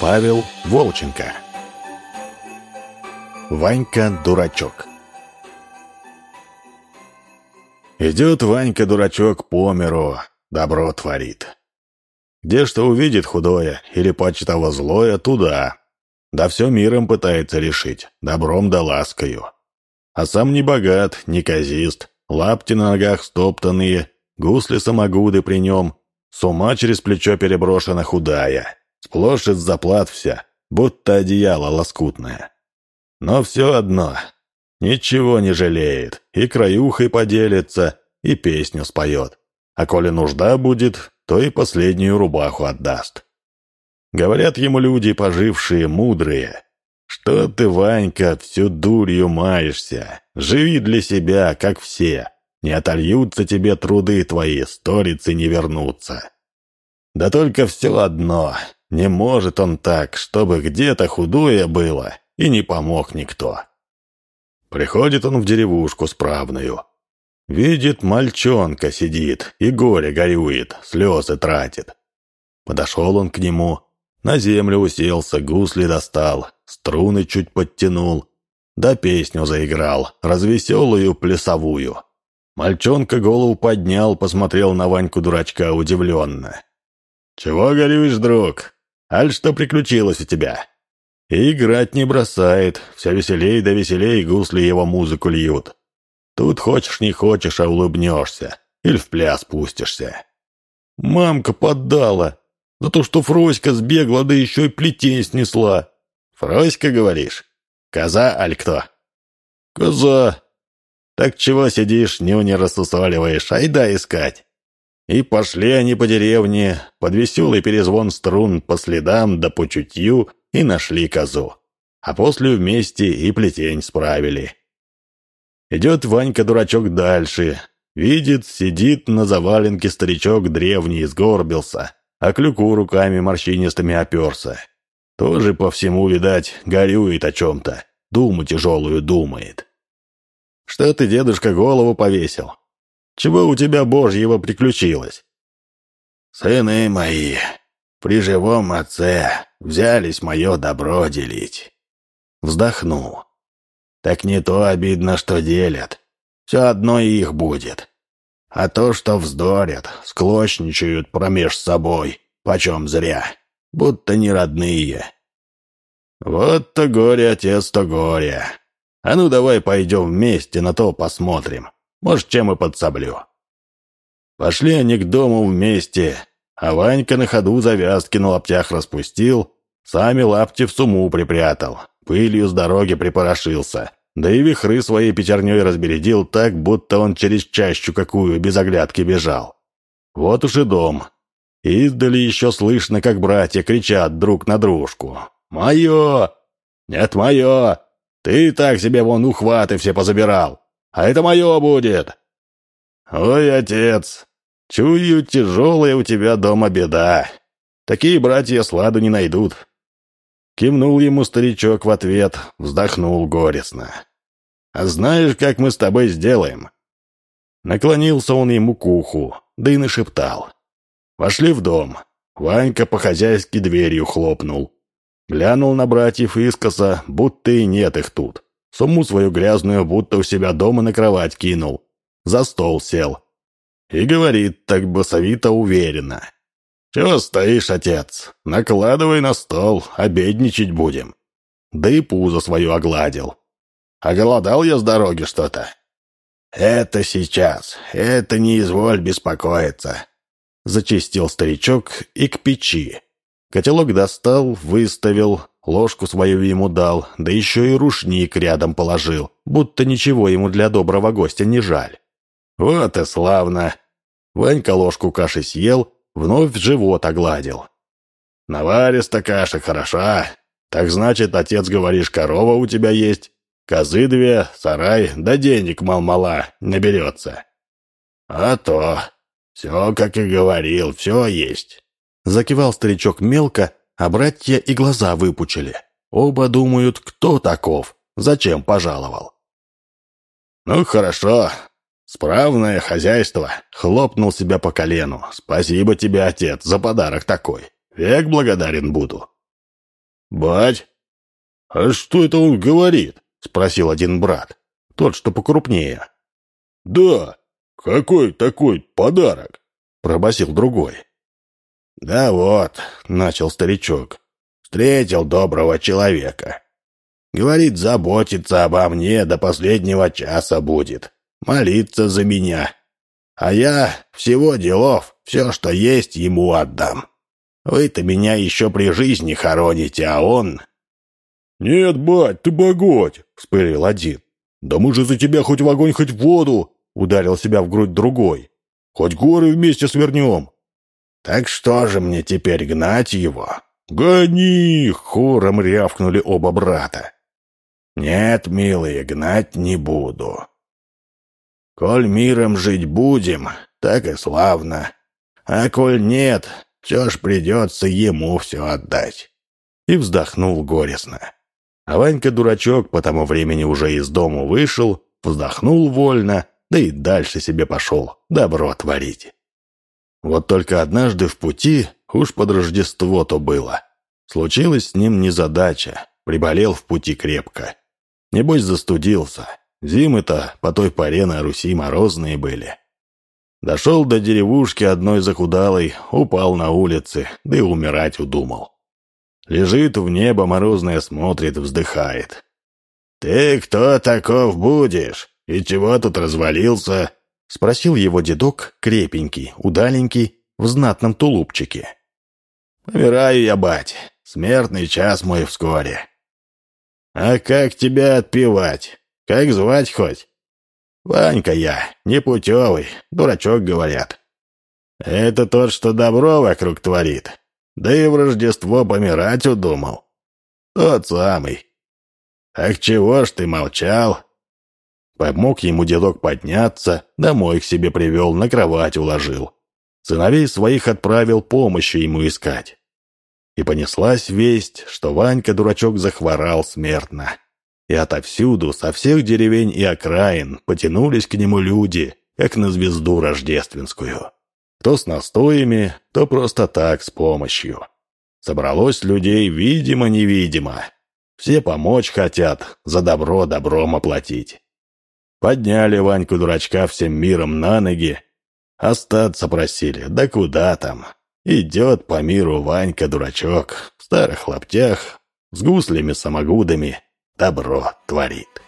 Павел Волченко. Ванька-дурачок Идет Ванька-дурачок по миру, добро творит. Где что увидит худое или почтово злое, туда. Да все миром пытается решить, добром да ласкою. А сам не богат, не казист, лапти на ногах стоптанные, гусли-самогуды при нем, с ума через плечо переброшена худая. Сплошь из заплат вся, будто одеяло лоскутное. Но все одно, ничего не жалеет, и краюхой поделится, и песню споет. А коли нужда будет, то и последнюю рубаху отдаст. Говорят ему люди, пожившие, мудрые, что ты, Ванька, всю дурью маешься, живи для себя, как все, не отольются тебе труды твои, сторицы не вернутся. Да только все одно, не может он так, чтобы где-то худое было, и не помог никто. Приходит он в деревушку справную. Видит, мальчонка сидит и горе горюет, слезы тратит. Подошел он к нему, на землю уселся, гусли достал, струны чуть подтянул, да песню заиграл, развеселую плясовую. Мальчонка голову поднял, посмотрел на Ваньку-дурачка удивленно. «Чего горюешь, друг? Аль что приключилось у тебя?» И играть не бросает, все веселей да веселей гусли его музыку льют. Тут хочешь не хочешь, а улыбнешься, или в пляс пустишься. Мамка поддала, за то, что Фроська сбегла, да еще и плетень снесла. Фроська, говоришь? Коза, аль кто? Коза. Так чего сидишь, нюни рассусоливаешь, айда искать. И пошли они по деревне, под веселый перезвон струн, по следам да по чутью, и нашли козу. А после вместе и плетень справили. Идет Ванька-дурачок дальше. Видит, сидит на заваленке старичок древний, сгорбился, а клюку руками морщинистыми оперся. Тоже по всему, видать, горюет о чем-то, думу тяжелую думает. «Что ты, дедушка, голову повесил? Чего у тебя божьего приключилось?» «Сыны мои, при живом отце взялись мое добро делить». Вздохнул. «Так не то обидно, что делят. Все одно их будет. А то, что вздорят, склочничают промеж собой, почем зря, будто не родные». «Вот-то горе, отец, то горе. А ну давай пойдем вместе, на то посмотрим. Может, чем и подсоблю. Пошли они к дому вместе, а Ванька на ходу завязки на лаптях распустил, сами лапти в суму припрятал, пылью с дороги припорошился, да и вихры своей пятерней разбередил так, будто он через чащу какую без оглядки бежал. Вот уж и дом. Издали еще слышно, как братья кричат друг на дружку. «Мое! Нет, мое! Ты так себе вон ухваты все позабирал!» А это мое будет!» «Ой, отец, чую, тяжелая у тебя дома беда. Такие братья сладу не найдут». Кивнул ему старичок в ответ, вздохнул горестно. «А знаешь, как мы с тобой сделаем?» Наклонился он ему к уху, да и нашептал. Вошли в дом. Ванька по-хозяйски дверью хлопнул. Глянул на братьев искоса, будто и нет их тут. Сумму свою грязную будто у себя дома на кровать кинул. За стол сел. И говорит так басовито уверенно. «Чего стоишь, отец? Накладывай на стол, обедничать будем». Да и пузо свою огладил. «А голодал я с дороги что-то?» «Это сейчас, это не изволь беспокоиться», — зачистил старичок и к печи. Котелок достал, выставил, Ложку свою ему дал, да еще и рушник рядом положил, будто ничего ему для доброго гостя не жаль. Вот и славно. Ванька ложку каши съел, вновь живот огладил. Навариста каша хороша. Так значит, отец, говоришь, корова у тебя есть, козы две, сарай, да денег мал-мала наберется. А то. Все, как и говорил, все есть». Закивал старичок мелко, а братья и глаза выпучили. Оба думают, кто таков, зачем пожаловал. «Ну, хорошо. Справное хозяйство», — хлопнул себя по колену. «Спасибо тебе, отец, за подарок такой. Век благодарен буду». «Бать, а что это он говорит?» — спросил один брат, тот, что покрупнее. «Да, какой такой подарок?» — пробасил другой. «Да вот», — начал старичок, — «встретил доброго человека. Говорит, заботиться обо мне до последнего часа будет, молиться за меня. А я всего делов, все, что есть, ему отдам. Вы-то меня еще при жизни хороните, а он...» «Нет, бать, ты боготь!» — вспылил один. «Да мы же за тебя хоть в огонь, хоть в воду!» — ударил себя в грудь другой. «Хоть горы вместе свернем!» «Так что же мне теперь гнать его?» «Гони!» — хором рявкнули оба брата. «Нет, милые, гнать не буду. Коль миром жить будем, так и славно. А коль нет, все ж придется ему все отдать». И вздохнул горестно. А Ванька-дурачок по тому времени уже из дому вышел, вздохнул вольно, да и дальше себе пошел добро творить. Вот только однажды в пути, уж под Рождество то было, случилась с ним незадача, приболел в пути крепко. Небось застудился, зимы-то по той поре на Руси морозные были. Дошел до деревушки одной захудалой, упал на улице, да и умирать удумал. Лежит в небо морозное, смотрит, вздыхает. «Ты кто таков будешь? И чего тут развалился?» — спросил его дедок, крепенький, удаленький, в знатном тулупчике. «Помираю я, бать. Смертный час мой вскоре». «А как тебя отпевать? Как звать хоть?» «Ванька я, непутевый, дурачок, говорят». «Это тот, что добро вокруг творит, да и в Рождество помирать удумал». «Тот самый». «Так чего ж ты молчал?» Помог ему дедок подняться, домой к себе привел, на кровать уложил. Сыновей своих отправил помощи ему искать. И понеслась весть, что Ванька-дурачок захворал смертно. И отовсюду, со всех деревень и окраин, потянулись к нему люди, как на звезду рождественскую. Кто с настоями, то просто так, с помощью. Собралось людей видимо-невидимо. Все помочь хотят, за добро добром оплатить. Подняли Ваньку-дурачка всем миром на ноги. Остаться просили, да куда там. Идет по миру Ванька-дурачок, в старых лаптях, с гуслями-самогудами, добро творит.